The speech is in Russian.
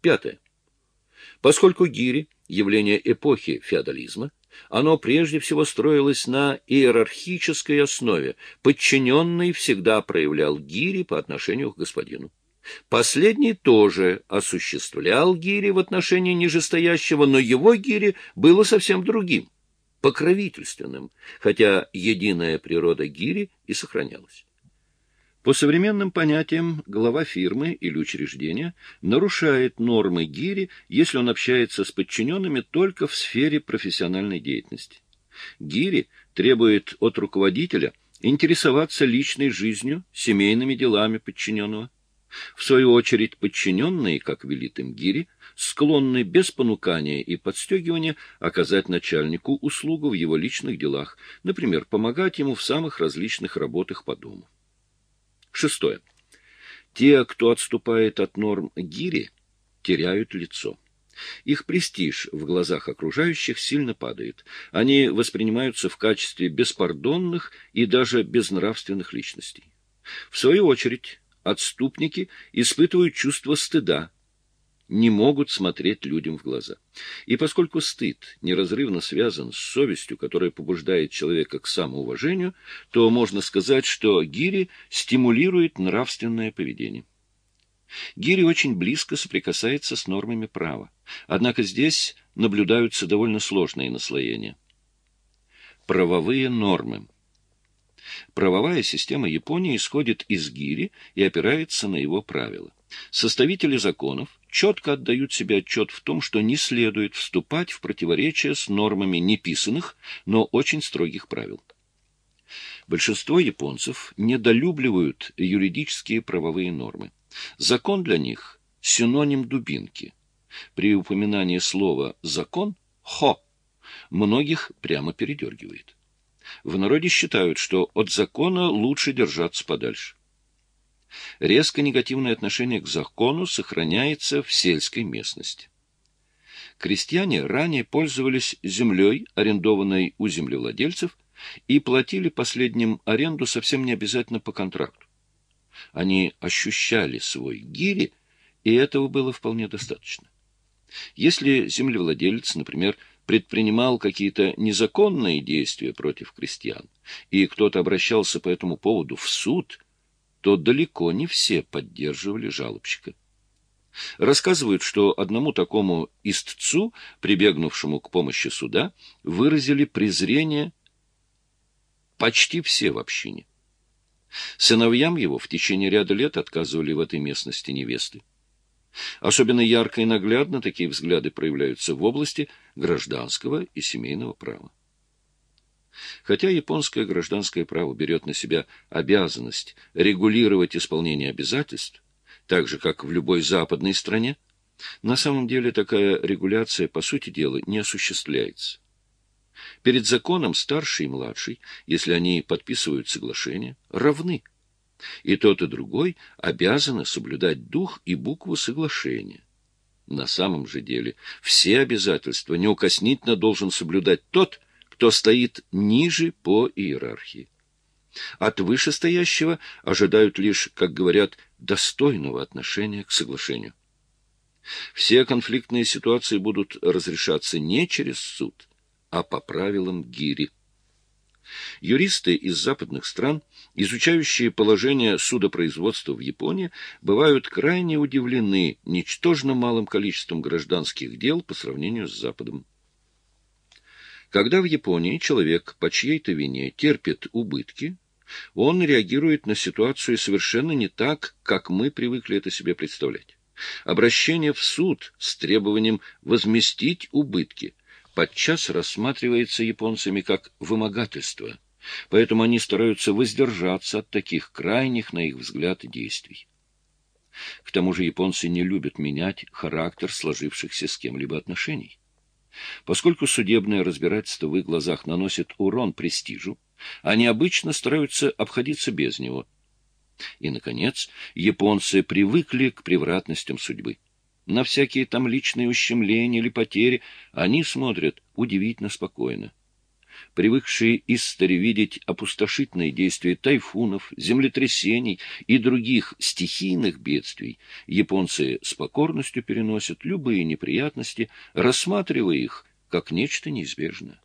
Пятое. Поскольку гири – явление эпохи феодализма, оно прежде всего строилось на иерархической основе. Подчиненный всегда проявлял гири по отношению к господину. Последний тоже осуществлял гири в отношении нижестоящего, но его гири было совсем другим, покровительственным, хотя единая природа гири и сохранялась. По современным понятиям, глава фирмы или учреждения нарушает нормы гири, если он общается с подчиненными только в сфере профессиональной деятельности. Гири требует от руководителя интересоваться личной жизнью, семейными делами подчиненного. В свою очередь, подчиненные, как велит им гири, склонны без понукания и подстегивания оказать начальнику услугу в его личных делах, например, помогать ему в самых различных работах по дому. Шестое. Те, кто отступает от норм гири, теряют лицо. Их престиж в глазах окружающих сильно падает. Они воспринимаются в качестве беспардонных и даже безнравственных личностей. В свою очередь, отступники испытывают чувство стыда, не могут смотреть людям в глаза. И поскольку стыд неразрывно связан с совестью, которая побуждает человека к самоуважению, то можно сказать, что гири стимулирует нравственное поведение. Гири очень близко соприкасается с нормами права. Однако здесь наблюдаются довольно сложные наслоения. Правовые нормы. Правовая система Японии исходит из гири и опирается на его правила. Составители законов четко отдают себе отчет в том, что не следует вступать в противоречие с нормами неписанных, но очень строгих правил. Большинство японцев недолюбливают юридические правовые нормы. Закон для них – синоним дубинки. При упоминании слова «закон» – «хо» многих прямо передергивает. В народе считают, что от закона лучше держаться подальше. Резко негативное отношение к закону сохраняется в сельской местности. Крестьяне ранее пользовались землей, арендованной у землевладельцев, и платили последним аренду совсем не обязательно по контракту. Они ощущали свой гири, и этого было вполне достаточно. Если землевладелец, например, предпринимал какие-то незаконные действия против крестьян, и кто-то обращался по этому поводу в суд – то далеко не все поддерживали жалобщика. Рассказывают, что одному такому истцу, прибегнувшему к помощи суда, выразили презрение почти все в общине. Сыновьям его в течение ряда лет отказывали в этой местности невесты. Особенно ярко и наглядно такие взгляды проявляются в области гражданского и семейного права. Хотя японское гражданское право берет на себя обязанность регулировать исполнение обязательств, так же, как в любой западной стране, на самом деле такая регуляция, по сути дела, не осуществляется. Перед законом старший и младший, если они подписывают соглашение, равны. И тот, и другой обязаны соблюдать дух и букву соглашения. На самом же деле все обязательства неукоснительно должен соблюдать тот, кто стоит ниже по иерархии. От вышестоящего ожидают лишь, как говорят, достойного отношения к соглашению. Все конфликтные ситуации будут разрешаться не через суд, а по правилам гири. Юристы из западных стран, изучающие положение судопроизводства в Японии, бывают крайне удивлены ничтожно малым количеством гражданских дел по сравнению с Западом. Когда в Японии человек по чьей-то вине терпит убытки, он реагирует на ситуацию совершенно не так, как мы привыкли это себе представлять. Обращение в суд с требованием возместить убытки подчас рассматривается японцами как вымогательство, поэтому они стараются воздержаться от таких крайних, на их взгляд, действий. К тому же японцы не любят менять характер сложившихся с кем-либо отношений. Поскольку судебное разбирательство в их глазах наносит урон престижу, они обычно стараются обходиться без него. И, наконец, японцы привыкли к превратностям судьбы. На всякие там личные ущемления или потери они смотрят удивительно спокойно. Привыкшие истори видеть опустошительные действия тайфунов, землетрясений и других стихийных бедствий, японцы с покорностью переносят любые неприятности, рассматривая их как нечто неизбежное.